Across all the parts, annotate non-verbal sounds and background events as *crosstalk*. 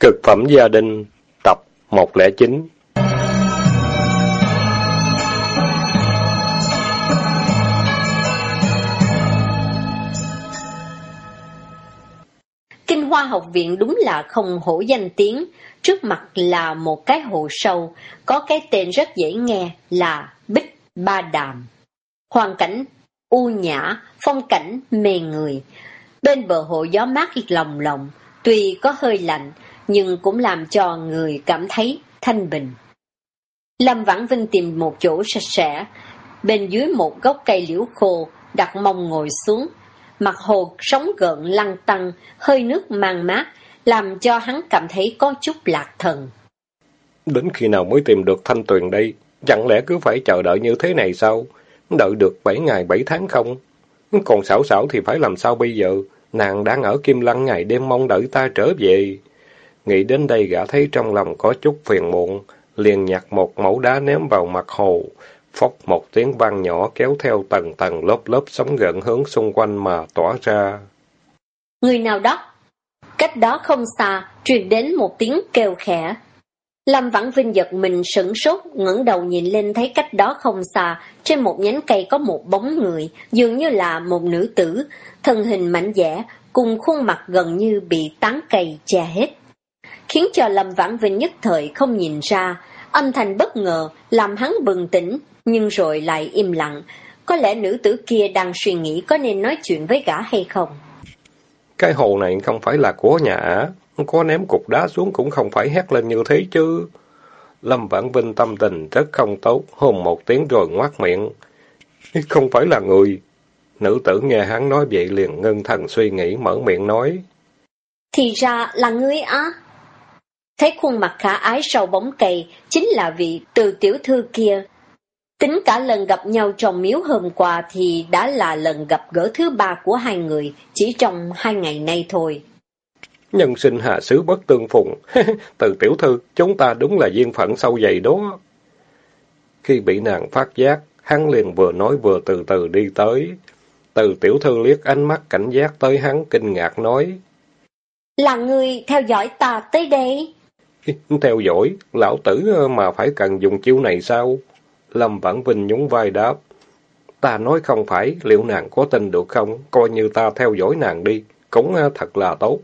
Cực phẩm gia đình, tập 109 Kinh Hoa học viện đúng là không hổ danh tiếng, trước mặt là một cái hồ sâu, có cái tên rất dễ nghe là Bích Ba Đàm. Hoàn cảnh u nhã, phong cảnh mê người. Bên bờ hồ gió mát lòng lòng, tuy có hơi lạnh, nhưng cũng làm cho người cảm thấy thanh bình. Lâm Vãn Vinh tìm một chỗ sạch sẽ, bên dưới một gốc cây liễu khô, đặt mông ngồi xuống. Mặt hồ sóng gợn lăn tăng, hơi nước mang mát, làm cho hắn cảm thấy có chút lạc thần. Đến khi nào mới tìm được thanh tuyền đây? Chẳng lẽ cứ phải chờ đợi như thế này sao? Đợi được 7 ngày 7 tháng không? Còn xảo xảo thì phải làm sao bây giờ? Nàng đang ở Kim Lăng ngày đêm mong đợi ta trở về. Nghĩ đến đây gã thấy trong lòng có chút phiền muộn, liền nhặt một mẫu đá ném vào mặt hồ. Phốc một tiếng vang nhỏ kéo theo tầng tầng lớp lớp sóng gợn hướng xung quanh mà tỏa ra. Người nào đó? Cách đó không xa, truyền đến một tiếng kêu khẽ. Lâm Vãn Vinh giật mình sững sốt, ngẩng đầu nhìn lên thấy cách đó không xa, trên một nhánh cây có một bóng người, dường như là một nữ tử, thân hình mảnh dẻ, cùng khuôn mặt gần như bị tán cây che hết. Khiến cho Lâm Vãn Vinh nhất thời không nhìn ra, âm thanh bất ngờ làm hắn bừng tỉnh, nhưng rồi lại im lặng. Có lẽ nữ tử kia đang suy nghĩ có nên nói chuyện với gã hay không. Cái hồ này không phải là của nhà ả, có ném cục đá xuống cũng không phải hét lên như thế chứ. Lâm Vãn Vinh tâm tình rất không tốt, hôn một tiếng rồi ngoát miệng. Không phải là người. Nữ tử nghe hắn nói vậy liền ngưng thần suy nghĩ mở miệng nói. Thì ra là ngươi á. Thấy khuôn mặt khả ái sau bóng cây, chính là vị từ tiểu thư kia. Tính cả lần gặp nhau trong miếu hôm qua thì đã là lần gặp gỡ thứ ba của hai người, chỉ trong hai ngày nay thôi. Nhân sinh hạ sứ bất tương phùng. *laughs* Từ tiểu thư, chúng ta đúng là duyên phận sâu dày đó. Khi bị nàng phát giác, hắn liền vừa nói vừa từ từ đi tới. Từ tiểu thư liếc ánh mắt cảnh giác tới hắn, kinh ngạc nói. Là người theo dõi ta tới đây. *laughs* theo dõi, lão tử ờ, mà phải cần dùng chiêu này sao? Lâm Vãn Vinh nhún vai đáp. Ta nói không phải, liệu nàng có tin được không? Coi như ta theo dõi nàng đi, cũng ờ, thật là tốt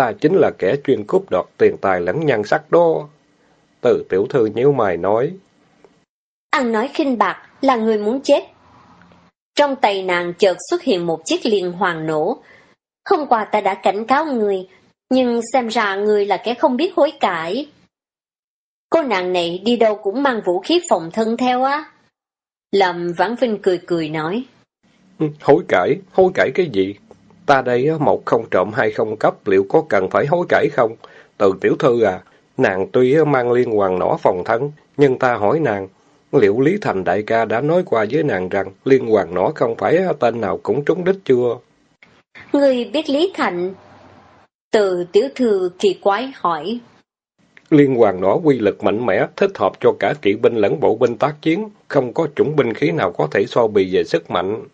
ta chính là kẻ chuyên cướp đoạt tiền tài lẫn nhan sắc đó. Từ tiểu thư nhíu mày nói. Ăn nói khinh bạc là người muốn chết. Trong tay nàng chợt xuất hiện một chiếc liền hoàng nổ. Hôm qua ta đã cảnh cáo người, nhưng xem ra người là kẻ không biết hối cải. Cô nàng này đi đâu cũng mang vũ khí phòng thân theo á. Lâm Vãn Vinh cười cười nói. Hối cải? Hối cải cái gì? Ta đây một không trộm hai không cấp, liệu có cần phải hối cải không? Từ tiểu thư à, nàng tuy mang liên hoàng nỏ phòng thân, nhưng ta hỏi nàng, liệu Lý Thành đại ca đã nói qua với nàng rằng liên hoàng nỏ không phải tên nào cũng trúng đích chưa? Người biết Lý Thành? Từ tiểu thư kỳ quái hỏi. Liên hoàng nỏ quy lực mạnh mẽ, thích hợp cho cả kỵ binh lẫn bộ binh tác chiến, không có chủng binh khí nào có thể so bì về sức mạnh.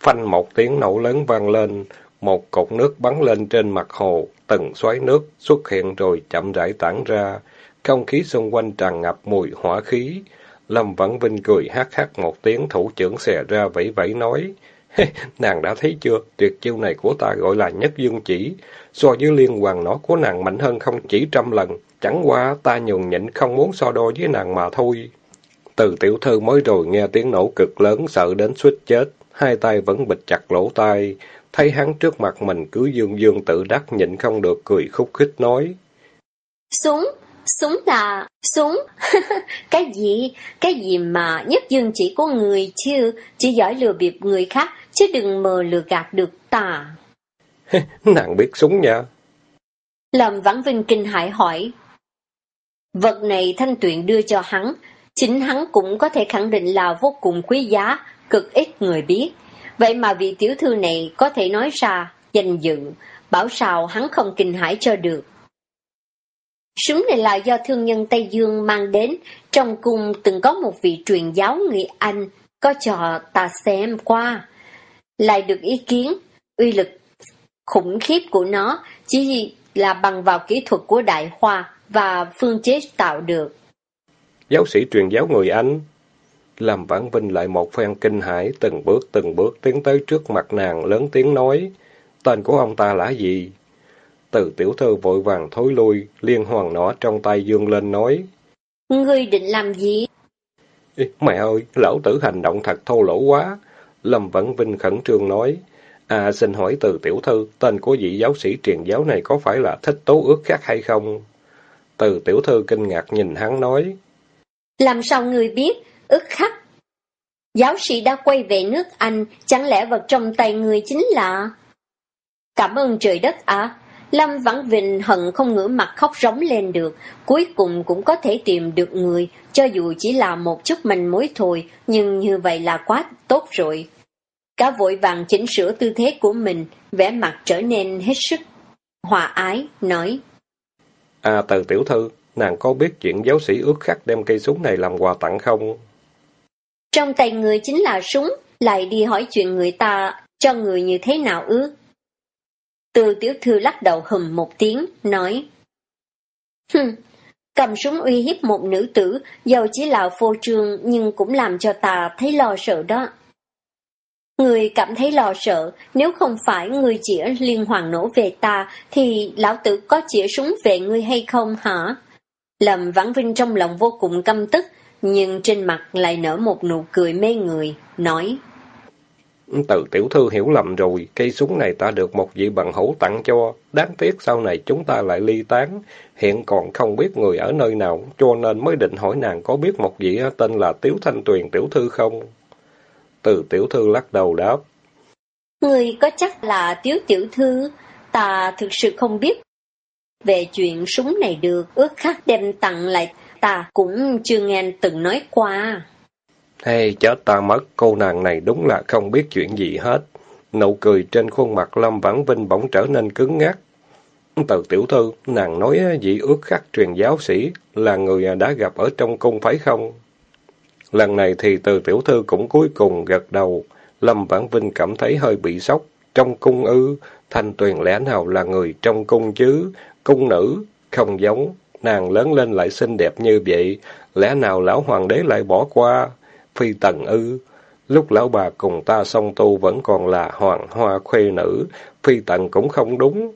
Phanh một tiếng nổ lớn vang lên, một cột nước bắn lên trên mặt hồ, từng xoáy nước xuất hiện rồi chậm rãi tản ra, không khí xung quanh tràn ngập mùi hỏa khí. Lâm Vãn Vinh cười hát hát một tiếng thủ trưởng xè ra vẫy vẫy nói, *laughs* nàng đã thấy chưa, tuyệt chiêu này của ta gọi là nhất dương chỉ, so với liên hoàng nó của nàng mạnh hơn không chỉ trăm lần, chẳng qua ta nhường nhịn không muốn so đo với nàng mà thôi. Từ tiểu thư mới rồi nghe tiếng nổ cực lớn sợ đến suýt chết, hai tay vẫn bịt chặt lỗ tai, thấy hắn trước mặt mình cứ dương dương tự đắc nhịn không được cười khúc khích nói. Súng, súng là, súng, *laughs* cái gì, cái gì mà nhất dương chỉ có người chứ, chỉ giỏi lừa bịp người khác, chứ đừng mờ lừa gạt được ta. *laughs* Nàng biết súng nha. Lâm Vãn Vinh kinh hãi hỏi. Vật này Thanh Tuyền đưa cho hắn, chính hắn cũng có thể khẳng định là vô cùng quý giá, cực ít người biết. Vậy mà vị tiểu thư này có thể nói ra, danh dự, bảo sao hắn không kinh hãi cho được. Súng này là do thương nhân Tây Dương mang đến, trong cung từng có một vị truyền giáo người Anh, có cho ta xem qua. Lại được ý kiến, uy lực khủng khiếp của nó, chỉ là bằng vào kỹ thuật của Đại Hoa và phương chế tạo được. Giáo sĩ truyền giáo người Anh. Làm Vãn Vinh lại một phen kinh hãi, từng bước từng bước tiến tới trước mặt nàng, lớn tiếng nói. Tên của ông ta là gì? Từ tiểu thư vội vàng thối lui, liên hoàng nỏ trong tay dương lên nói. Ngươi định làm gì? Mẹ ơi, lão tử hành động thật thô lỗ quá. Lâm Vãn Vinh khẩn trương nói. À, xin hỏi từ tiểu thư, tên của vị giáo sĩ truyền giáo này có phải là thích tố ước khác hay không? Từ tiểu thư kinh ngạc nhìn hắn nói. Làm sao người biết, ước khắc? Giáo sĩ đã quay về nước Anh, chẳng lẽ vật trong tay người chính là... Cảm ơn trời đất à? Lâm Vãn Vinh hận không ngửa mặt khóc rống lên được, cuối cùng cũng có thể tìm được người, cho dù chỉ là một chút manh mối thôi, nhưng như vậy là quá tốt rồi. Cả vội vàng chỉnh sửa tư thế của mình, vẻ mặt trở nên hết sức hòa ái, nói. À từ tiểu thư, nàng có biết chuyện giáo sĩ ước khắc đem cây súng này làm quà tặng không? Trong tay người chính là súng, lại đi hỏi chuyện người ta cho người như thế nào ước. Từ tiểu thư lắc đầu hùm một tiếng, nói. Hừm, cầm súng uy hiếp một nữ tử, dầu chỉ là phô trương nhưng cũng làm cho ta thấy lo sợ đó. Người cảm thấy lo sợ, nếu không phải người chĩa liên hoàng nổ về ta, thì lão tử có chĩa súng về ngươi hay không hả? lầm Vãn Vinh trong lòng vô cùng căm tức, nhưng trên mặt lại nở một nụ cười mê người, nói. Từ tiểu thư hiểu lầm rồi, cây súng này ta được một vị bằng hữu tặng cho, đáng tiếc sau này chúng ta lại ly tán, hiện còn không biết người ở nơi nào, cho nên mới định hỏi nàng có biết một vị tên là Tiếu Thanh Tuyền tiểu thư không? Từ tiểu thư lắc đầu đáp. Người có chắc là Tiếu tiểu thư, ta thực sự không biết. Về chuyện súng này được, ước khác đem tặng lại, ta cũng chưa nghe từng nói qua. Hay chết ta mất, cô nàng này đúng là không biết chuyện gì hết. Nụ cười trên khuôn mặt Lâm Vãn Vinh bỗng trở nên cứng ngắc. Từ tiểu thư, nàng nói dị ước khắc truyền giáo sĩ là người đã gặp ở trong cung phải không? Lần này thì từ tiểu thư cũng cuối cùng gật đầu. Lâm Vãn Vinh cảm thấy hơi bị sốc. Trong cung ư, Thanh Tuyền lẽ nào là người trong cung chứ? Cung nữ, không giống. Nàng lớn lên lại xinh đẹp như vậy. Lẽ nào lão hoàng đế lại bỏ qua? Phi tần ư? Lúc lão bà cùng ta song tu vẫn còn là hoàng hoa khuê nữ. Phi tần cũng không đúng.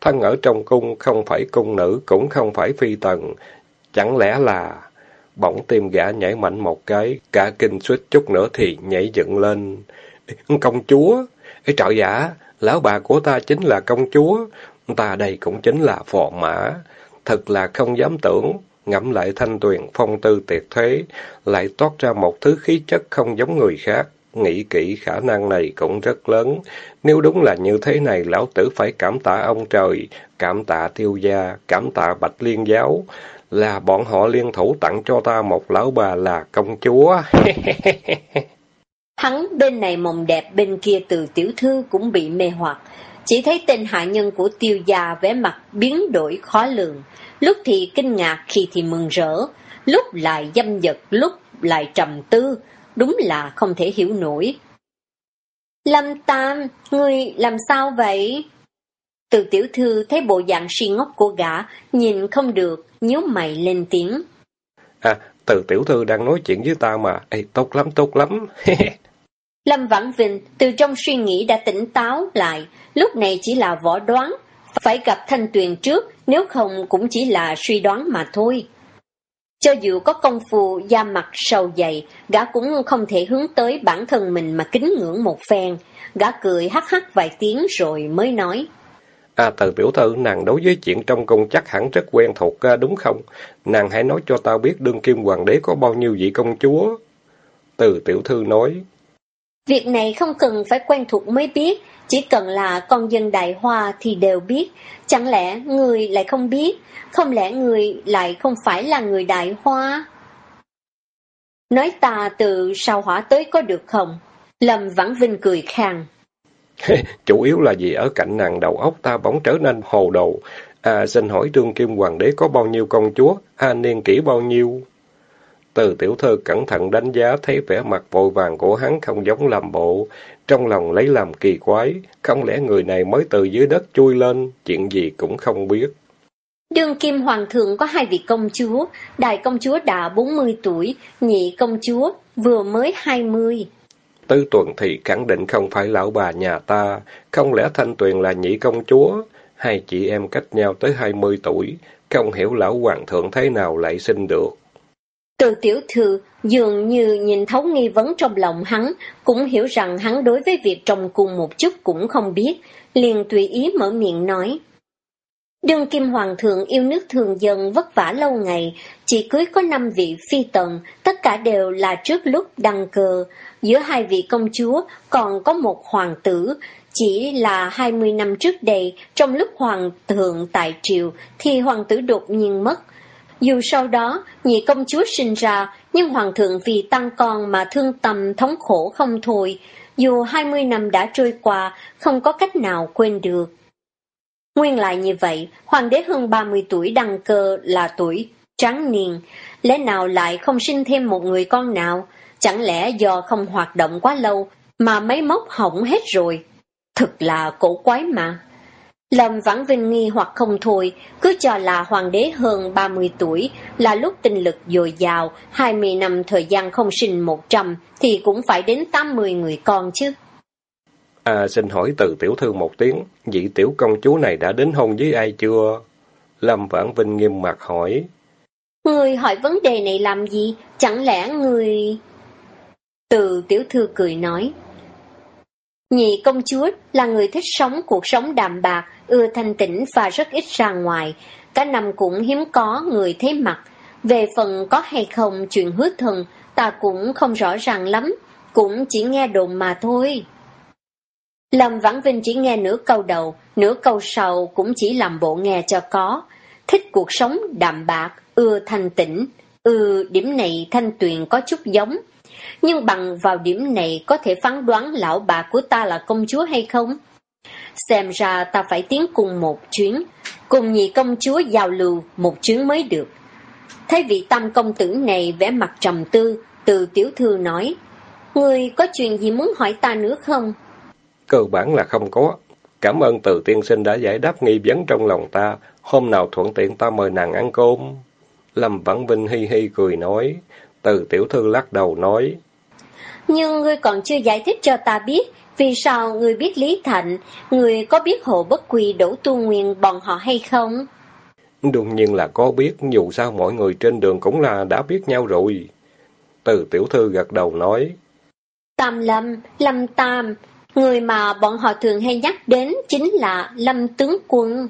Thân ở trong cung không phải cung nữ cũng không phải phi tần. Chẳng lẽ là... Bỗng tim gã nhảy mạnh một cái, cả kinh suýt chút nữa thì nhảy dựng lên. *laughs* Công chúa! Ê trợ giả! Lão bà của ta chính là công chúa! Ta đây cũng chính là phò mã! Thật là không dám tưởng! Ngẫm lại thanh tuyền phong tư tuyệt thế, lại toát ra một thứ khí chất không giống người khác. Nghĩ kỹ khả năng này cũng rất lớn. Nếu đúng là như thế này, lão tử phải cảm tạ ông trời, cảm tạ tiêu gia, cảm tạ bạch liên giáo là bọn họ liên thủ tặng cho ta một lão bà là công chúa. *laughs* Hắn bên này mộng đẹp, bên kia từ tiểu thư cũng bị mê hoặc. Chỉ thấy tên hạ nhân của tiêu gia vẻ mặt biến đổi khó lường. Lúc thì kinh ngạc, khi thì mừng rỡ. Lúc lại dâm dật, lúc lại trầm tư. Đúng là không thể hiểu nổi. Lâm Tam, ngươi làm sao vậy? Từ tiểu thư thấy bộ dạng suy ngốc của gã, nhìn không được, nhíu mày lên tiếng. À, từ tiểu thư đang nói chuyện với ta mà, Ê, tốt lắm, tốt lắm. *laughs* Lâm Vãn Vinh từ trong suy nghĩ đã tỉnh táo lại, lúc này chỉ là võ đoán, phải gặp Thanh Tuyền trước, nếu không cũng chỉ là suy đoán mà thôi. Cho dù có công phu da mặt sầu dày, gã cũng không thể hướng tới bản thân mình mà kính ngưỡng một phen. Gã cười hắc hắc vài tiếng rồi mới nói. À từ tiểu thư, nàng đối với chuyện trong cung chắc hẳn rất quen thuộc đúng không? Nàng hãy nói cho tao biết đương kim hoàng đế có bao nhiêu vị công chúa. Từ tiểu thư nói. Việc này không cần phải quen thuộc mới biết, chỉ cần là con dân đại hoa thì đều biết. Chẳng lẽ người lại không biết? Không lẽ người lại không phải là người đại hoa? Nói ta từ sao hỏa tới có được không? Lâm Vãn Vinh cười khang. Chủ yếu là vì ở cạnh nàng đầu óc ta bỗng trở nên hồ đồ. À, xin hỏi đương kim hoàng đế có bao nhiêu công chúa? À, niên kỷ bao nhiêu? Từ tiểu thư cẩn thận đánh giá thấy vẻ mặt vội vàng của hắn không giống làm bộ, trong lòng lấy làm kỳ quái, không lẽ người này mới từ dưới đất chui lên, chuyện gì cũng không biết. Đương kim hoàng thượng có hai vị công chúa, đại công chúa đã 40 tuổi, nhị công chúa vừa mới 20. Tư tuần thì khẳng định không phải lão bà nhà ta, không lẽ Thanh Tuyền là nhị công chúa? Hai chị em cách nhau tới 20 tuổi, không hiểu lão hoàng thượng thế nào lại sinh được. Từ tiểu thư dường như nhìn thấu nghi vấn trong lòng hắn, cũng hiểu rằng hắn đối với việc trồng cùng một chút cũng không biết, liền tùy ý mở miệng nói. Đương kim hoàng thượng yêu nước thường dân vất vả lâu ngày, chỉ cưới có năm vị phi tần, tất cả đều là trước lúc đăng cơ. Giữa hai vị công chúa còn có một hoàng tử, chỉ là 20 năm trước đây, trong lúc hoàng thượng tại triều, thì hoàng tử đột nhiên mất. Dù sau đó, nhị công chúa sinh ra, nhưng hoàng thượng vì tăng con mà thương tâm thống khổ không thôi. Dù 20 năm đã trôi qua, không có cách nào quên được. Nguyên lại như vậy, hoàng đế hơn 30 tuổi đăng cơ là tuổi trắng niên, lẽ nào lại không sinh thêm một người con nào? Chẳng lẽ do không hoạt động quá lâu mà máy móc hỏng hết rồi? Thực là cổ quái mà. Lâm Vãn Vinh nghi hoặc không thôi, cứ cho là hoàng đế hơn 30 tuổi, là lúc tinh lực dồi dào, 20 năm thời gian không sinh 100, thì cũng phải đến 80 người con chứ. À, xin hỏi từ tiểu thư một tiếng, vị tiểu công chúa này đã đến hôn với ai chưa? Lâm Vãn Vinh nghiêm mặt hỏi. Người hỏi vấn đề này làm gì? Chẳng lẽ người... Từ tiểu thư cười nói. Nhị công chúa là người thích sống cuộc sống đạm bạc, ưa thanh tĩnh và rất ít ra ngoài. Cả năm cũng hiếm có người thấy mặt. Về phần có hay không chuyện hứa thần, ta cũng không rõ ràng lắm, cũng chỉ nghe đồn mà thôi. Lâm Vãn Vinh chỉ nghe nửa câu đầu, nửa câu sau cũng chỉ làm bộ nghe cho có. Thích cuộc sống đạm bạc, ưa thanh tĩnh, ừ điểm này thanh tuyền có chút giống. Nhưng bằng vào điểm này có thể phán đoán lão bà của ta là công chúa hay không? Xem ra ta phải tiến cùng một chuyến, cùng nhị công chúa giao lưu một chuyến mới được. Thấy vị tam công tử này vẽ mặt trầm tư, từ tiểu thư nói, Người có chuyện gì muốn hỏi ta nữa không? Cơ bản là không có. Cảm ơn từ tiên sinh đã giải đáp nghi vấn trong lòng ta. Hôm nào thuận tiện ta mời nàng ăn cơm. Lâm Vãn Vinh hi hi cười nói. Từ tiểu thư lắc đầu nói. Nhưng ngươi còn chưa giải thích cho ta biết, vì sao ngươi biết Lý Thạnh, ngươi có biết Hồ Bất Quy đổ tu nguyên bọn họ hay không? Đương nhiên là có biết, dù sao mọi người trên đường cũng là đã biết nhau rồi. Từ tiểu thư gật đầu nói. Tam Lâm, Lâm Tam, Người mà bọn họ thường hay nhắc đến chính là Lâm Tướng Quân.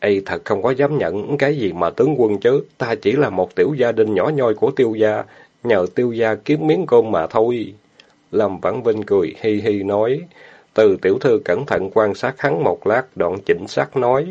Ê, thật không có dám nhận cái gì mà tướng quân chứ, ta chỉ là một tiểu gia đình nhỏ nhoi của tiêu gia, nhờ tiêu gia kiếm miếng cơm mà thôi. Lâm Vãn Vinh cười hi hi nói, từ tiểu thư cẩn thận quan sát hắn một lát, đoạn chỉnh xác nói.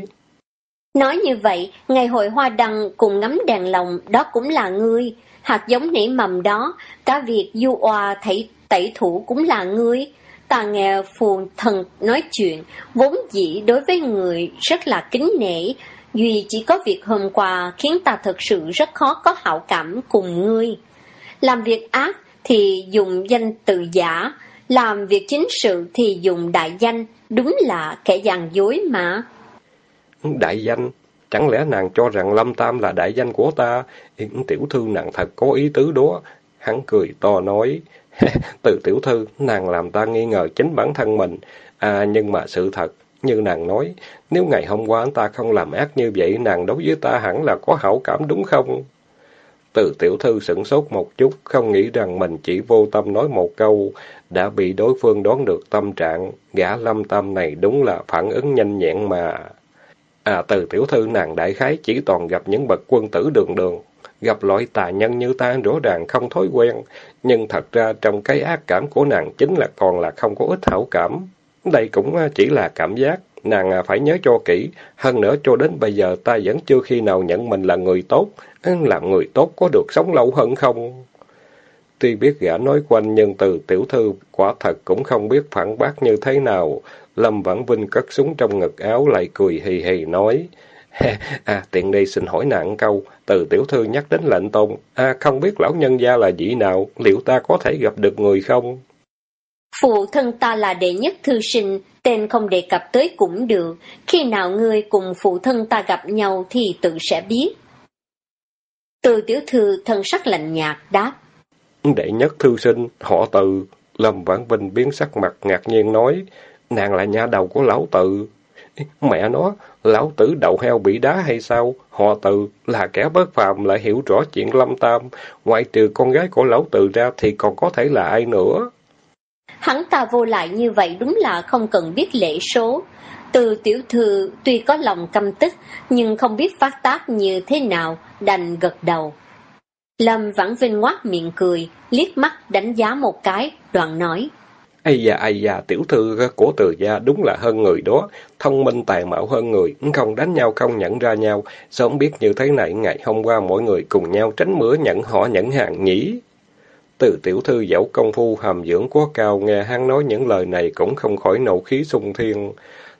Nói như vậy, ngày hội hoa đăng cùng ngắm đèn lồng, đó cũng là ngươi. Hạt giống nảy mầm đó, cả việc du oa thảy tẩy thủ cũng là ngươi. Ta nghe phù thần nói chuyện, vốn dĩ đối với người rất là kính nể, Duy chỉ có việc hôm qua khiến ta thật sự rất khó có hảo cảm cùng ngươi. Làm việc ác thì dùng danh từ giả, làm việc chính sự thì dùng đại danh, đúng là kẻ giàn dối mà. Đại danh? Chẳng lẽ nàng cho rằng Lâm Tam là đại danh của ta? Tiểu thư nàng thật có ý tứ đó. Hắn cười to nói, *laughs* từ tiểu thư, nàng làm ta nghi ngờ chính bản thân mình. À, nhưng mà sự thật, như nàng nói, nếu ngày hôm qua ta không làm ác như vậy, nàng đối với ta hẳn là có hảo cảm đúng không? Từ tiểu thư sửng sốt một chút, không nghĩ rằng mình chỉ vô tâm nói một câu, đã bị đối phương đoán được tâm trạng, gã lâm tâm này đúng là phản ứng nhanh nhẹn mà. À, từ tiểu thư nàng đại khái chỉ toàn gặp những bậc quân tử đường đường, gặp loại tà nhân như ta rõ ràng không thói quen, nhưng thật ra trong cái ác cảm của nàng chính là còn là không có ít hảo cảm. Đây cũng à, chỉ là cảm giác, nàng à, phải nhớ cho kỹ, hơn nữa cho đến bây giờ ta vẫn chưa khi nào nhận mình là người tốt, ừ, làm người tốt có được sống lâu hơn không? Tuy biết gã nói quanh nhưng từ tiểu thư quả thật cũng không biết phản bác như thế nào. Lâm Vãn Vinh cất súng trong ngực áo lại cười hì hì nói. *laughs* à, tiện đây xin hỏi nạn câu, từ tiểu thư nhắc đến lệnh tôn, à, không biết lão nhân gia là vị nào, liệu ta có thể gặp được người không? Phụ thân ta là đệ nhất thư sinh, tên không đề cập tới cũng được, khi nào ngươi cùng phụ thân ta gặp nhau thì tự sẽ biết. Từ tiểu thư thân sắc lạnh nhạt đáp. Đệ nhất thư sinh, họ từ, Lâm Vãn Vinh biến sắc mặt ngạc nhiên nói, nàng là nhà đầu của lão tự. Mẹ nó, lão tử đầu heo bị đá hay sao? Họ tự là kẻ bất phàm lại hiểu rõ chuyện lâm tam, ngoại trừ con gái của lão tử ra thì còn có thể là ai nữa? Hắn ta vô lại như vậy đúng là không cần biết lễ số. Từ tiểu thư tuy có lòng căm tức, nhưng không biết phát tác như thế nào, đành gật đầu. Lâm Vãn Vinh ngoác miệng cười, liếc mắt đánh giá một cái, đoạn nói. Ây da, ây da, tiểu thư của từ gia đúng là hơn người đó, thông minh tài mạo hơn người, không đánh nhau không nhận ra nhau, sớm biết như thế này ngày hôm qua mọi người cùng nhau tránh mưa nhận họ nhận hàng nhỉ. Từ tiểu thư dẫu công phu hàm dưỡng quá cao, nghe hắn nói những lời này cũng không khỏi nộ khí sung thiên.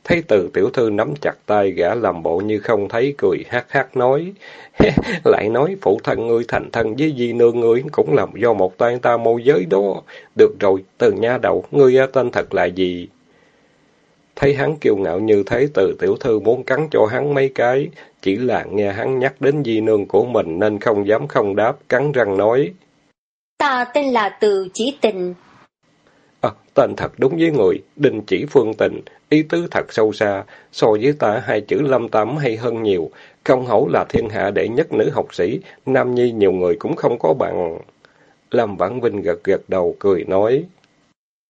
Thấy từ tiểu thư nắm chặt tay gã làm bộ như không thấy cười hát hát nói. *laughs* Lại nói phụ thân ngươi thành thân với di nương ngươi cũng làm do một tay ta môi giới đó. Được rồi, từ nha đầu, ngươi à, tên thật là gì? Thấy hắn kiêu ngạo như thế từ tiểu thư muốn cắn cho hắn mấy cái, chỉ là nghe hắn nhắc đến di nương của mình nên không dám không đáp, cắn răng nói. Ta tên là Từ Chỉ Tình. À, tên thật đúng với người, đình Chỉ Phương Tình, ý tứ thật sâu xa, so với ta hai chữ lâm tám hay hơn nhiều, không hổ là thiên hạ đệ nhất nữ học sĩ, nam nhi nhiều người cũng không có bằng. Lâm Vãn Vinh gật gật đầu cười nói.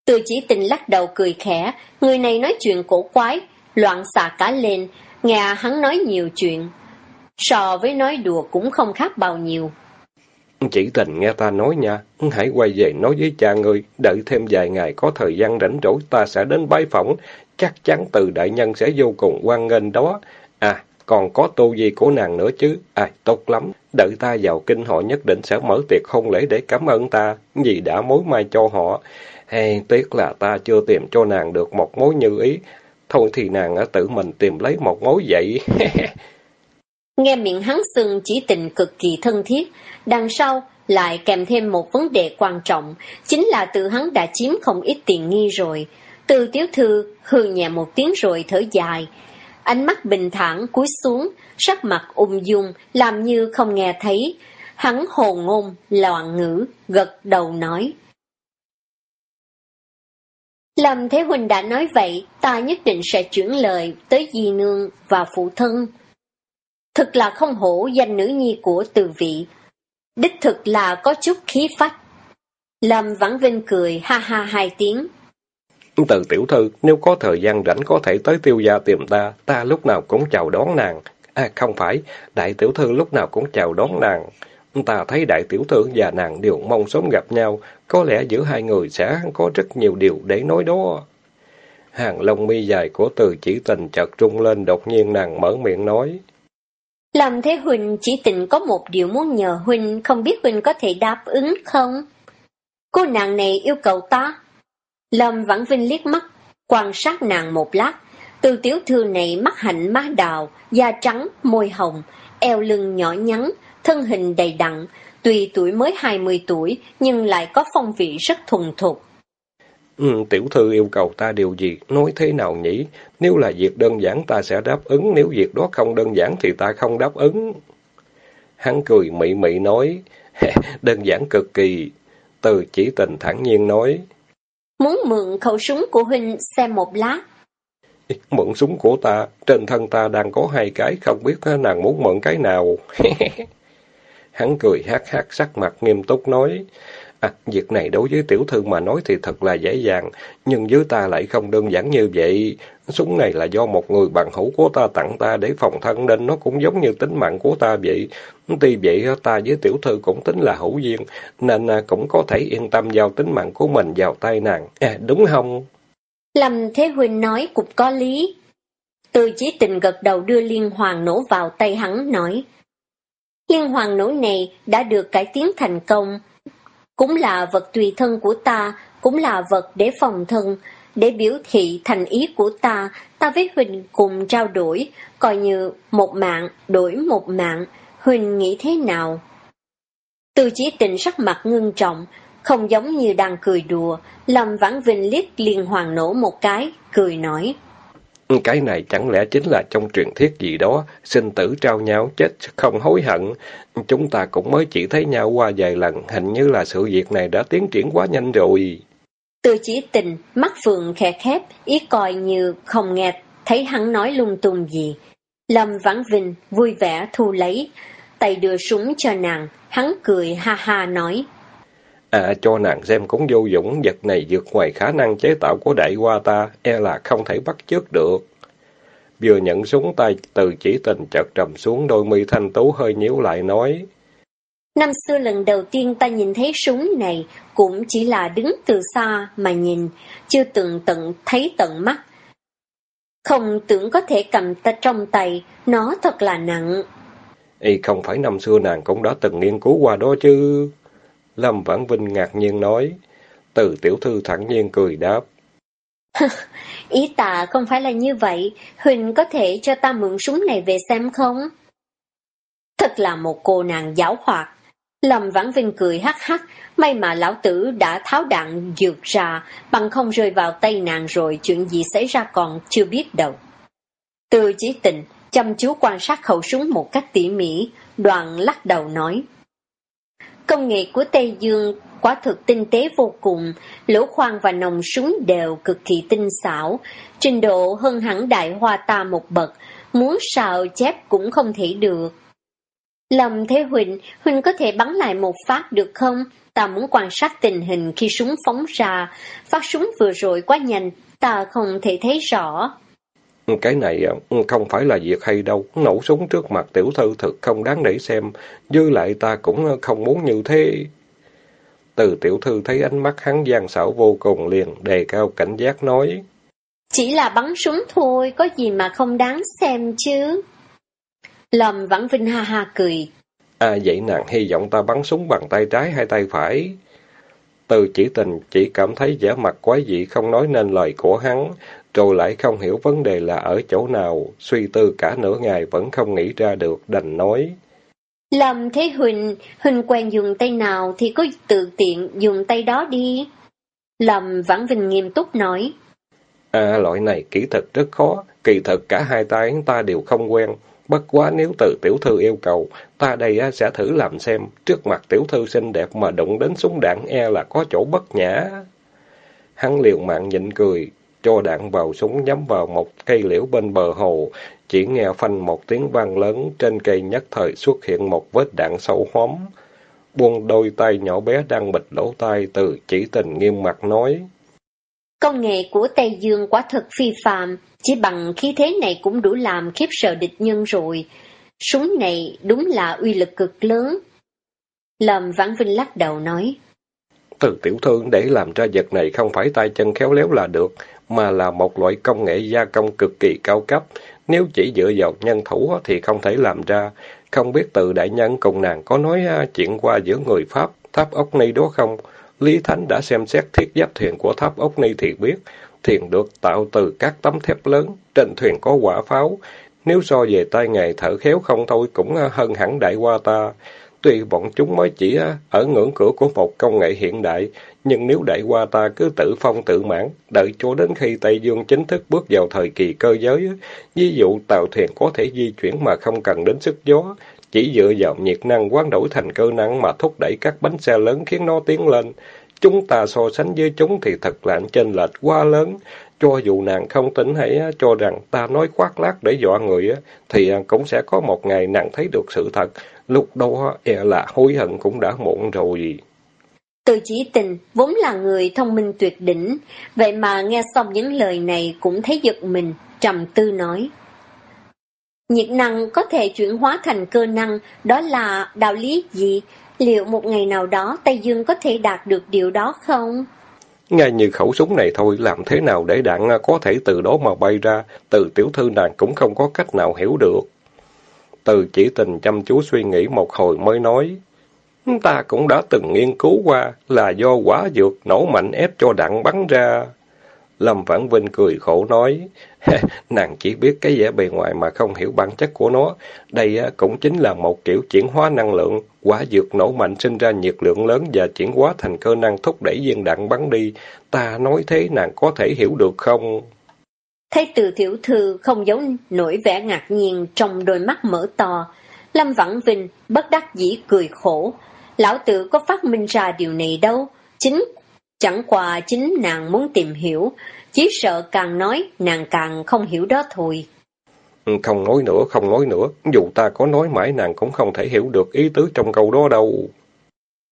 Từ chỉ tình lắc đầu cười khẽ, người này nói chuyện cổ quái, loạn xạ cả lên, nghe hắn nói nhiều chuyện. So với nói đùa cũng không khác bao nhiêu. Chỉ tình nghe ta nói nha, hãy quay về nói với cha ngươi, đợi thêm vài ngày có thời gian rảnh rỗi ta sẽ đến bái phỏng, chắc chắn từ đại nhân sẽ vô cùng quan nghênh đó. À, còn có tu gì của nàng nữa chứ, à, tốt lắm, đợi ta vào kinh họ nhất định sẽ mở tiệc hôn lễ để cảm ơn ta, vì đã mối mai cho họ. Hay tiếc là ta chưa tìm cho nàng được một mối như ý, thôi thì nàng tự mình tìm lấy một mối vậy. *laughs* Nghe miệng hắn xưng chỉ tình cực kỳ thân thiết, đằng sau lại kèm thêm một vấn đề quan trọng, chính là tự hắn đã chiếm không ít tiền nghi rồi. Từ tiểu thư hư nhẹ một tiếng rồi thở dài, ánh mắt bình thản cúi xuống, sắc mặt ung dung, làm như không nghe thấy. Hắn hồ ngôn, loạn ngữ, gật đầu nói. Lâm Thế Huynh đã nói vậy, ta nhất định sẽ chuyển lời tới Di Nương và phụ thân. Thực là không hổ danh nữ nhi của từ vị. Đích thực là có chút khí phách. Lâm Vãn Vinh cười ha ha hai tiếng. Từ tiểu thư, nếu có thời gian rảnh có thể tới tiêu gia tìm ta, ta lúc nào cũng chào đón nàng. À không phải, đại tiểu thư lúc nào cũng chào đón nàng. Ta thấy đại tiểu thư và nàng đều mong sớm gặp nhau, có lẽ giữa hai người sẽ có rất nhiều điều để nói đó. Hàng lông mi dài của từ chỉ tình chợt trung lên đột nhiên nàng mở miệng nói. Làm thế huỳnh chỉ tình có một điều muốn nhờ huỳnh không biết huỳnh có thể đáp ứng không? Cô nàng này yêu cầu ta. Lâm Vãng Vinh liếc mắt, quan sát nàng một lát. Từ tiểu thư này mắt hạnh má đào, da trắng, môi hồng, eo lưng nhỏ nhắn, thân hình đầy đặn, tuy tuổi mới 20 tuổi nhưng lại có phong vị rất thuần thục. Ừ, tiểu thư yêu cầu ta điều gì, nói thế nào nhỉ? Nếu là việc đơn giản ta sẽ đáp ứng, nếu việc đó không đơn giản thì ta không đáp ứng. Hắn cười mị mị nói, *laughs* đơn giản cực kỳ. Từ chỉ tình thẳng nhiên nói. Muốn mượn khẩu súng của Huynh xem một lát. *laughs* Mượn súng của ta, trên thân ta đang có hai cái, không biết nàng muốn mượn cái nào. *laughs* Hắn cười hát hát sắc mặt nghiêm túc nói. À, việc này đối với tiểu thư mà nói thì thật là dễ dàng, nhưng với ta lại không đơn giản như vậy. Súng này là do một người bạn hữu của ta tặng ta để phòng thân nên nó cũng giống như tính mạng của ta vậy. Tuy vậy ta với tiểu thư cũng tính là hữu duyên, nên à, cũng có thể yên tâm giao tính mạng của mình vào tay nàng. À, đúng không? Lâm Thế Huynh nói cũng có lý. Từ chí tình gật đầu đưa liên hoàng nổ vào tay hắn nói. Liên hoàng nổ này đã được cải tiến thành công, cũng là vật tùy thân của ta, cũng là vật để phòng thân, để biểu thị thành ý của ta, ta với Huỳnh cùng trao đổi, coi như một mạng đổi một mạng, Huỳnh nghĩ thế nào? Từ chỉ tình sắc mặt ngưng trọng, không giống như đang cười đùa, lầm Vãn Vinh liếc liền hoàng nổ một cái, cười nói. Cái này chẳng lẽ chính là trong truyền thuyết gì đó, sinh tử trao nhau, chết không hối hận. Chúng ta cũng mới chỉ thấy nhau qua vài lần, hình như là sự việc này đã tiến triển quá nhanh rồi. Từ chỉ tình, mắt phượng khẽ khép, ý coi như không nghe, thấy hắn nói lung tung gì. Lâm Vãn Vinh vui vẻ thu lấy, tay đưa súng cho nàng, hắn cười ha ha nói. À, cho nàng xem cũng vô dụng, vật này vượt ngoài khả năng chế tạo của đại hoa ta, e là không thể bắt chước được. Vừa nhận súng tay, từ chỉ tình chợt trầm xuống, đôi mi thanh tú hơi nhíu lại nói. Năm xưa lần đầu tiên ta nhìn thấy súng này, cũng chỉ là đứng từ xa mà nhìn, chưa từng tận thấy tận mắt. Không tưởng có thể cầm ta trong tay, nó thật là nặng. Ý không phải năm xưa nàng cũng đã từng nghiên cứu qua đó chứ. Lâm Vãn Vinh ngạc nhiên nói. Từ tiểu thư thẳng nhiên cười đáp. *laughs* Ý ta không phải là như vậy, Huỳnh có thể cho ta mượn súng này về xem không? Thật là một cô nàng giáo hoạt. Lâm Vãn Vinh cười hắc hắc, may mà lão tử đã tháo đạn dược ra, bằng không rơi vào tay nàng rồi chuyện gì xảy ra còn chưa biết đâu. Từ chỉ tình, chăm chú quan sát khẩu súng một cách tỉ mỉ, đoàn lắc đầu nói. Công nghệ của Tây Dương quả thực tinh tế vô cùng, lỗ khoan và nòng súng đều cực kỳ tinh xảo, trình độ hơn hẳn đại hoa ta một bậc, muốn sao chép cũng không thể được. Lâm Thế Huỳnh, Huỳnh có thể bắn lại một phát được không? Ta muốn quan sát tình hình khi súng phóng ra. Phát súng vừa rồi quá nhanh, ta không thể thấy rõ. Cái này ừ, không phải là việc hay đâu. Nổ súng trước mặt tiểu thư thực không đáng để xem. Dư lại ta cũng không muốn như thế. Từ tiểu thư thấy ánh mắt hắn gian xảo vô cùng liền, đề cao cảnh giác nói. Chỉ là bắn súng thôi, có gì mà không đáng xem chứ. Lâm Vãn Vinh ha ha cười. À vậy nàng hy vọng ta bắn súng bằng tay trái hay tay phải? Từ chỉ tình chỉ cảm thấy vẻ mặt quái dị không nói nên lời của hắn, rồi lại không hiểu vấn đề là ở chỗ nào, suy tư cả nửa ngày vẫn không nghĩ ra được, đành nói. Lâm thế Huỳnh, Huỳnh quen dùng tay nào thì có tự tiện dùng tay đó đi. Lâm Vãn Vinh nghiêm túc nói. À, loại này kỹ thuật rất khó, kỳ thực cả hai tay ta đều không quen. Bất quá nếu từ tiểu thư yêu cầu, ta đây sẽ thử làm xem, trước mặt tiểu thư xinh đẹp mà đụng đến súng đạn e là có chỗ bất nhã. Hắn liều mạng nhịn cười, cho đạn vào súng nhắm vào một cây liễu bên bờ hồ, chỉ nghe phanh một tiếng vang lớn, trên cây nhất thời xuất hiện một vết đạn sâu hóm. Buông đôi tay nhỏ bé đang bịt lỗ tai từ chỉ tình nghiêm mặt nói. Công nghệ của Tây Dương quá thật phi phàm, chỉ bằng khí thế này cũng đủ làm khiếp sợ địch nhân rồi. Súng này đúng là uy lực cực lớn. Lâm Vãn Vinh lắc đầu nói. Từ tiểu thư để làm ra vật này không phải tay chân khéo léo là được, mà là một loại công nghệ gia công cực kỳ cao cấp. Nếu chỉ dựa vào nhân thủ thì không thể làm ra. Không biết từ đại nhân cùng nàng có nói à, chuyện qua giữa người Pháp, tháp ốc ni đó không? Lý Thánh đã xem xét thiết giáp thuyền của tháp ốc ni thì biết, thuyền được tạo từ các tấm thép lớn, trên thuyền có quả pháo. Nếu so về tay nghề thở khéo không thôi cũng à, hơn hẳn đại qua ta. Tuy bọn chúng mới chỉ à, ở ngưỡng cửa của một công nghệ hiện đại, nhưng nếu đại qua ta cứ tự phong tự mãn, đợi cho đến khi Tây Dương chính thức bước vào thời kỳ cơ giới, ví dụ tàu thuyền có thể di chuyển mà không cần đến sức gió, chỉ dựa vào nhiệt năng quán đổi thành cơ năng mà thúc đẩy các bánh xe lớn khiến nó tiến lên. Chúng ta so sánh với chúng thì thật là trên lệch quá lớn. Cho dù nàng không tỉnh hãy cho rằng ta nói khoác lác để dọa người, thì cũng sẽ có một ngày nàng thấy được sự thật. Lúc đó e là hối hận cũng đã muộn rồi. Từ chỉ tình vốn là người thông minh tuyệt đỉnh, vậy mà nghe xong những lời này cũng thấy giật mình, trầm tư nói. Nhiệt năng có thể chuyển hóa thành cơ năng, đó là đạo lý gì? Liệu một ngày nào đó Tây Dương có thể đạt được điều đó không? Ngay như khẩu súng này thôi, làm thế nào để đạn có thể từ đó mà bay ra, từ tiểu thư nàng cũng không có cách nào hiểu được. Từ chỉ tình chăm chú suy nghĩ một hồi mới nói, ta cũng đã từng nghiên cứu qua là do quả dược nổ mạnh ép cho đạn bắn ra. Lâm Vãn Vinh cười khổ nói, nàng chỉ biết cái vẻ bề ngoài mà không hiểu bản chất của nó. Đây cũng chính là một kiểu chuyển hóa năng lượng, quả dược nổ mạnh sinh ra nhiệt lượng lớn và chuyển hóa thành cơ năng thúc đẩy viên đạn bắn đi. Ta nói thế nàng có thể hiểu được không? Thấy từ tiểu thư không giống nổi vẻ ngạc nhiên trong đôi mắt mở to. Lâm Vãn Vinh bất đắc dĩ cười khổ. Lão tử có phát minh ra điều này đâu. Chính chẳng qua chính nàng muốn tìm hiểu. Chỉ sợ càng nói nàng càng không hiểu đó thôi. Không nói nữa, không nói nữa. Dù ta có nói mãi nàng cũng không thể hiểu được ý tứ trong câu đó đâu.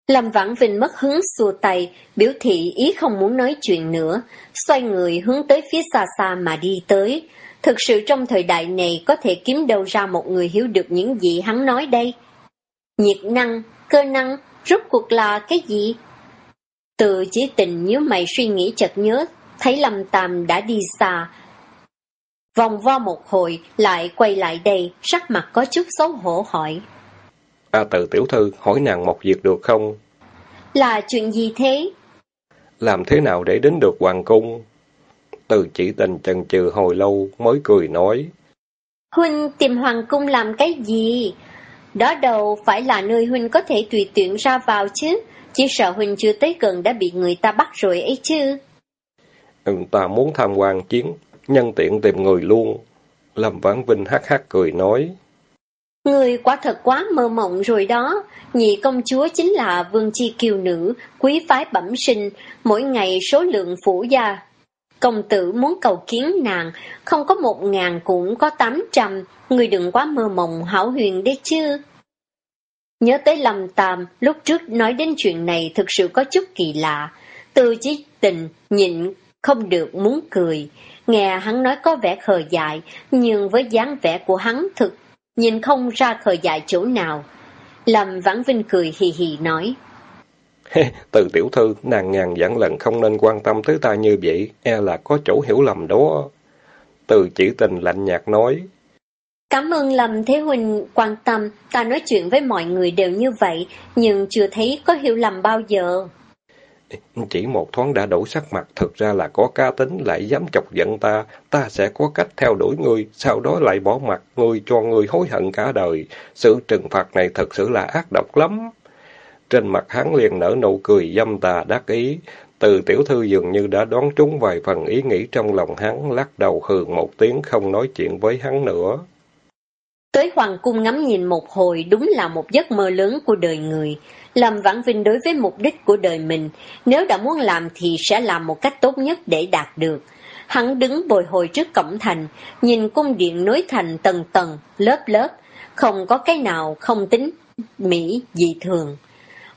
Lâm Vãn Vinh mất hứng xua tay, biểu thị ý không muốn nói chuyện nữa, xoay người hướng tới phía xa xa mà đi tới. Thực sự trong thời đại này có thể kiếm đâu ra một người hiểu được những gì hắn nói đây. Nhiệt năng, cơ năng, rốt cuộc là cái gì? Từ chỉ tình nhớ mày suy nghĩ chợt nhớ, thấy Lâm Tam đã đi xa. Vòng vo một hồi, lại quay lại đây, sắc mặt có chút xấu hổ hỏi. A từ tiểu thư, hỏi nàng một việc được không? Là chuyện gì thế? Làm thế nào để đến được hoàng cung? Từ chỉ tình chần chừ hồi lâu mới cười nói. Huynh tìm hoàng cung làm cái gì? Đó đâu phải là nơi Huynh có thể tùy tiện ra vào chứ. Chỉ sợ Huynh chưa tới gần đã bị người ta bắt rồi ấy chứ. Ừ, ta muốn tham quan chiến, nhân tiện tìm người luôn. Lâm Vãn Vinh hắc hắc cười nói. Người quả thật quá mơ mộng rồi đó. Nhị công chúa chính là vương chi kiều nữ, quý phái bẩm sinh, mỗi ngày số lượng phủ gia. Công tử muốn cầu kiến nàng, không có một ngàn cũng có tám trăm, người đừng quá mơ mộng hảo huyền đấy chứ. Nhớ tới lầm tàm, lúc trước nói đến chuyện này thực sự có chút kỳ lạ. Từ chí tình, nhịn, không được muốn cười. Nghe hắn nói có vẻ khờ dại, nhưng với dáng vẻ của hắn thực nhìn không ra khờ dại chỗ nào. Lâm Vãn Vinh cười hì hì nói. *laughs* Từ tiểu thư, nàng ngàn dặn lần không nên quan tâm tới ta như vậy, e là có chỗ hiểu lầm đó. Từ chỉ tình lạnh nhạt nói. Cảm ơn Lâm Thế Huynh quan tâm, ta nói chuyện với mọi người đều như vậy, nhưng chưa thấy có hiểu lầm bao giờ. Chỉ một thoáng đã đổi sắc mặt, thực ra là có cá tính, lại dám chọc giận ta. Ta sẽ có cách theo đuổi ngươi, sau đó lại bỏ mặt ngươi cho ngươi hối hận cả đời. Sự trừng phạt này thật sự là ác độc lắm. Trên mặt hắn liền nở nụ cười dâm tà đắc ý. Từ tiểu thư dường như đã đoán trúng vài phần ý nghĩ trong lòng hắn, lắc đầu hừ một tiếng không nói chuyện với hắn nữa. Tới hoàng cung ngắm nhìn một hồi đúng là một giấc mơ lớn của đời người. làm Vãn Vinh đối với mục đích của đời mình, nếu đã muốn làm thì sẽ làm một cách tốt nhất để đạt được. Hắn đứng bồi hồi trước cổng thành, nhìn cung điện nối thành tầng tầng, lớp lớp, không có cái nào không tính mỹ dị thường.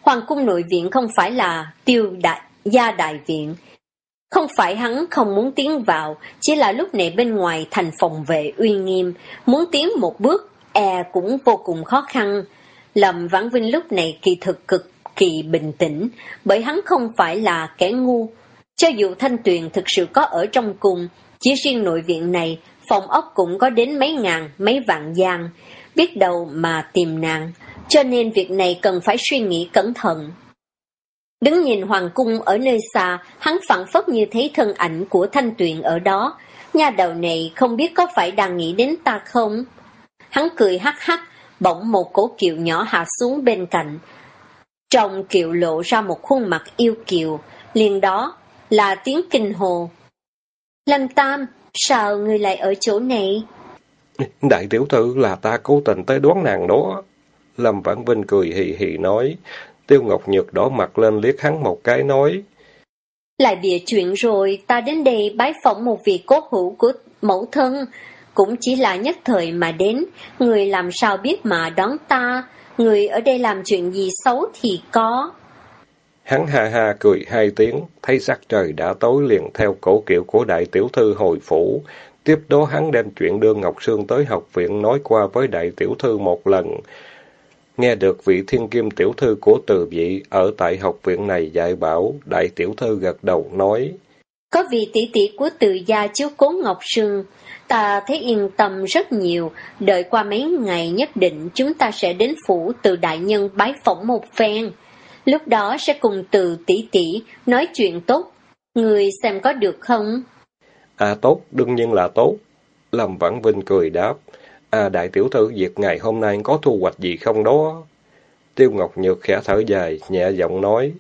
Hoàng cung nội viện không phải là tiêu đại, gia đại viện. Không phải hắn không muốn tiến vào, chỉ là lúc này bên ngoài thành phòng vệ uy nghiêm, muốn tiến một bước, e cũng vô cùng khó khăn. Lâm Vãn Vinh lúc này kỳ thực cực kỳ bình tĩnh, bởi hắn không phải là kẻ ngu. Cho dù Thanh Tuyền thực sự có ở trong cung, chỉ riêng nội viện này, phòng ốc cũng có đến mấy ngàn, mấy vạn gian, biết đâu mà tìm nàng, cho nên việc này cần phải suy nghĩ cẩn thận. Đứng nhìn hoàng cung ở nơi xa, hắn phản phất như thấy thân ảnh của Thanh Tuyền ở đó. Nhà đầu này không biết có phải đang nghĩ đến ta không? Hắn cười hắc hắc, bỗng một cổ kiệu nhỏ hạ xuống bên cạnh. Trong kiệu lộ ra một khuôn mặt yêu kiều, liền đó là tiếng kinh hồ. Lâm Tam, sao người lại ở chỗ này? Đại tiểu thư là ta cố tình tới đoán nàng đó. Lâm Vãn Vinh cười hì hì nói. Tiêu Ngọc Nhược đỏ mặt lên liếc hắn một cái nói. Lại bịa chuyện rồi, ta đến đây bái phỏng một vị cốt hữu của mẫu thân cũng chỉ là nhất thời mà đến, người làm sao biết mà đón ta, người ở đây làm chuyện gì xấu thì có. Hắn ha ha cười hai tiếng, thấy sắc trời đã tối liền theo cổ kiệu của đại tiểu thư hồi phủ. Tiếp đó hắn đem chuyện đưa Ngọc Sương tới học viện nói qua với đại tiểu thư một lần. Nghe được vị thiên kim tiểu thư của từ vị ở tại học viện này dạy bảo, đại tiểu thư gật đầu nói. Có vị tỷ tỷ của từ gia chiếu cố Ngọc Sương, Ta thấy yên tâm rất nhiều, đợi qua mấy ngày nhất định chúng ta sẽ đến phủ từ đại nhân bái phỏng một phen. Lúc đó sẽ cùng từ tỷ tỷ nói chuyện tốt, người xem có được không? À tốt, đương nhiên là tốt. Lâm Vãn Vinh cười đáp. À đại tiểu thư, việc ngày hôm nay có thu hoạch gì không đó? Tiêu Ngọc Nhược khẽ thở dài, nhẹ giọng nói.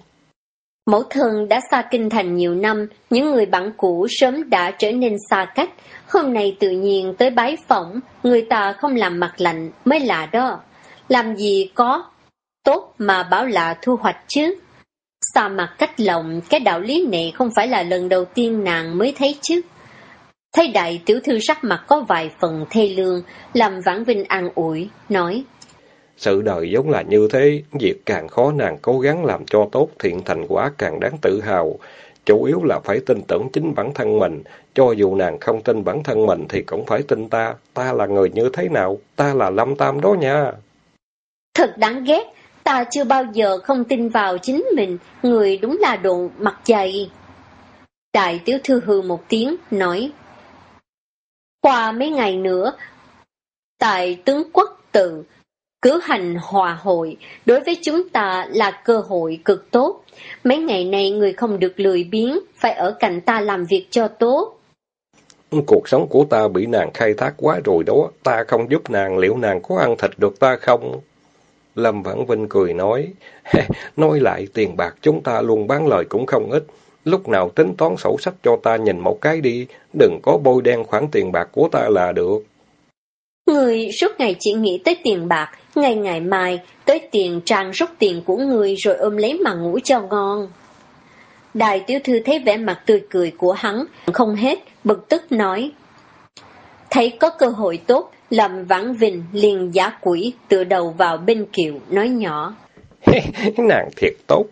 Mẫu thân đã xa kinh thành nhiều năm, những người bạn cũ sớm đã trở nên xa cách. Hôm nay tự nhiên tới bái phỏng, người ta không làm mặt lạnh mới lạ đó. Làm gì có tốt mà bảo là thu hoạch chứ. Xa mặt cách lòng, cái đạo lý này không phải là lần đầu tiên nàng mới thấy chứ. Thấy đại tiểu thư sắc mặt có vài phần thê lương, làm Vãn Vinh an ủi, nói. Sự đời giống là như thế, việc càng khó nàng cố gắng làm cho tốt thiện thành quả càng đáng tự hào. Chủ yếu là phải tin tưởng chính bản thân mình, cho dù nàng không tin bản thân mình thì cũng phải tin ta, ta là người như thế nào, ta là Lâm Tam đó nha. Thật đáng ghét, ta chưa bao giờ không tin vào chính mình, người đúng là đồ mặt dày. Đại tiểu thư hư một tiếng, nói. Qua mấy ngày nữa, tại tướng quốc tự, cử hành hòa hội, đối với chúng ta là cơ hội cực tốt. Mấy ngày nay người không được lười biếng, phải ở cạnh ta làm việc cho tốt. Cuộc sống của ta bị nàng khai thác quá rồi đó, ta không giúp nàng, liệu nàng có ăn thịt được ta không? Lâm Vãn Vinh cười nói, *laughs* nói lại tiền bạc chúng ta luôn bán lời cũng không ít. Lúc nào tính toán sổ sách cho ta nhìn một cái đi, đừng có bôi đen khoản tiền bạc của ta là được. Người suốt ngày chỉ nghĩ tới tiền bạc, ngày ngày mai tới tiền trang rút tiền của người rồi ôm lấy mà ngủ cho ngon. Đại tiểu thư thấy vẻ mặt tươi cười của hắn, không hết, bực tức nói. Thấy có cơ hội tốt, lầm vãng Vinh liền giá quỷ tựa đầu vào bên kiệu, nói nhỏ. *laughs* nàng thiệt tốt,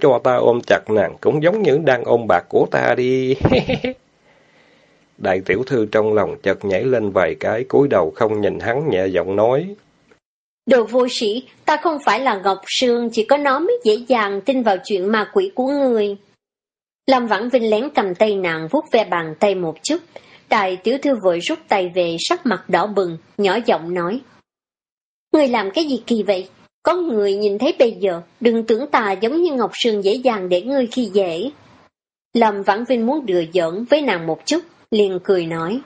cho ta ôm chặt nàng cũng giống như đang ôm bạc của ta đi. *laughs* Đại tiểu thư trong lòng chợt nhảy lên vài cái, cúi đầu không nhìn hắn nhẹ giọng nói. Đồ vô sĩ, ta không phải là Ngọc Sương, chỉ có nó mới dễ dàng tin vào chuyện ma quỷ của người. Lâm Vãn Vinh lén cầm tay nàng vuốt ve bàn tay một chút, Đại tiểu thư vội rút tay về sắc mặt đỏ bừng, nhỏ giọng nói. Người làm cái gì kỳ vậy? Có người nhìn thấy bây giờ, đừng tưởng ta giống như Ngọc Sương dễ dàng để ngươi khi dễ. Lâm Vãn Vinh muốn đưa giỡn với nàng một chút, liền cười nói.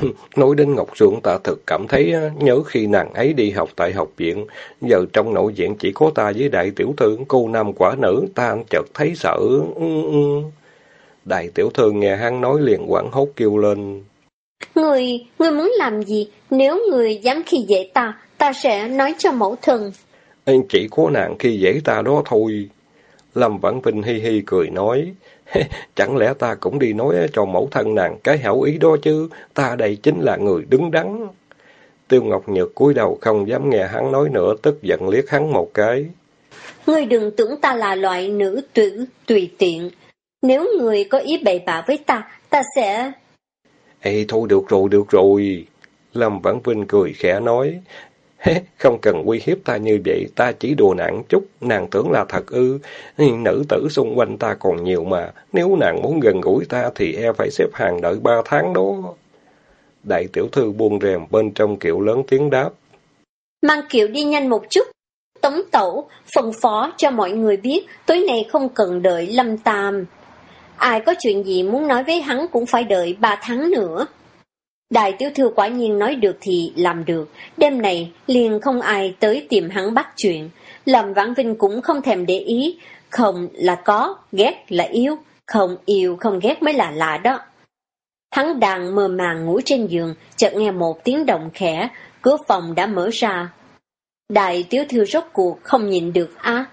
*laughs* Nói đến Ngọc Sương ta thực cảm thấy nhớ khi nàng ấy đi học tại học viện, giờ trong nội viện chỉ có ta với đại tiểu thư cô nam quả nữ, ta chợt thấy sợ. Đại tiểu thư nghe hắn nói liền quảng hốt kêu lên. Người, người muốn làm gì? Nếu người dám khi dễ ta, ta sẽ nói cho mẫu thân. Anh chỉ có nạn khi dễ ta đó thôi. Lâm Vãn Vinh hi hi cười nói. Chẳng lẽ ta cũng đi nói cho mẫu thân nàng cái hảo ý đó chứ, ta đây chính là người đứng đắn. Tiêu Ngọc Nhược cúi đầu không dám nghe hắn nói nữa, tức giận liếc hắn một cái. Ngươi đừng tưởng ta là loại nữ tử tùy tiện, nếu người có ý bậy bạ với ta, ta sẽ... Ê, thôi được rồi, được rồi. Lâm Vãn Vinh cười khẽ nói. Không cần uy hiếp ta như vậy, ta chỉ đùa nàng chút, nàng tưởng là thật ư. Nữ tử xung quanh ta còn nhiều mà, nếu nàng muốn gần gũi ta thì e phải xếp hàng đợi ba tháng đó. Đại tiểu thư buông rèm bên trong kiệu lớn tiếng đáp. Mang kiệu đi nhanh một chút. Tống tẩu, phân phó cho mọi người biết, tối nay không cần đợi lâm tam. Ai có chuyện gì muốn nói với hắn cũng phải đợi ba tháng nữa. Đại tiểu thư quả nhiên nói được thì làm được, đêm này liền không ai tới tìm hắn bắt chuyện. Lâm Vãn Vinh cũng không thèm để ý, không là có, ghét là yêu, không yêu không ghét mới là lạ đó. Hắn đang mơ màng ngủ trên giường, chợt nghe một tiếng động khẽ, cửa phòng đã mở ra. Đại tiểu thư rốt cuộc không nhìn được á.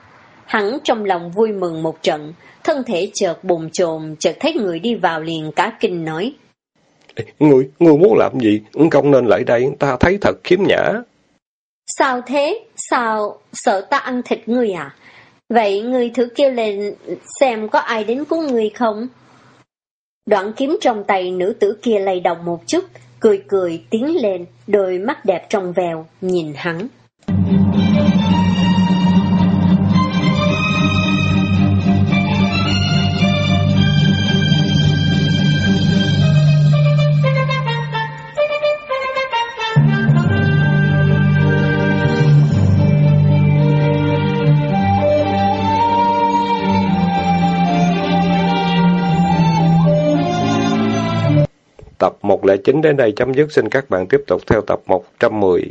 Hắn trong lòng vui mừng một trận, thân thể chợt bồn chồn, chợt thấy người đi vào liền cá kinh nói. Người, người muốn làm gì? Không nên lại đây, ta thấy thật khiếm nhã. Sao thế? Sao? Sợ ta ăn thịt người à? Vậy người thử kêu lên xem có ai đến cứu người không? Đoạn kiếm trong tay nữ tử kia lay động một chút, cười cười tiến lên, đôi mắt đẹp trong vèo, nhìn hắn. Tập 109 đến đây chấm dứt. Xin các bạn tiếp tục theo tập 110.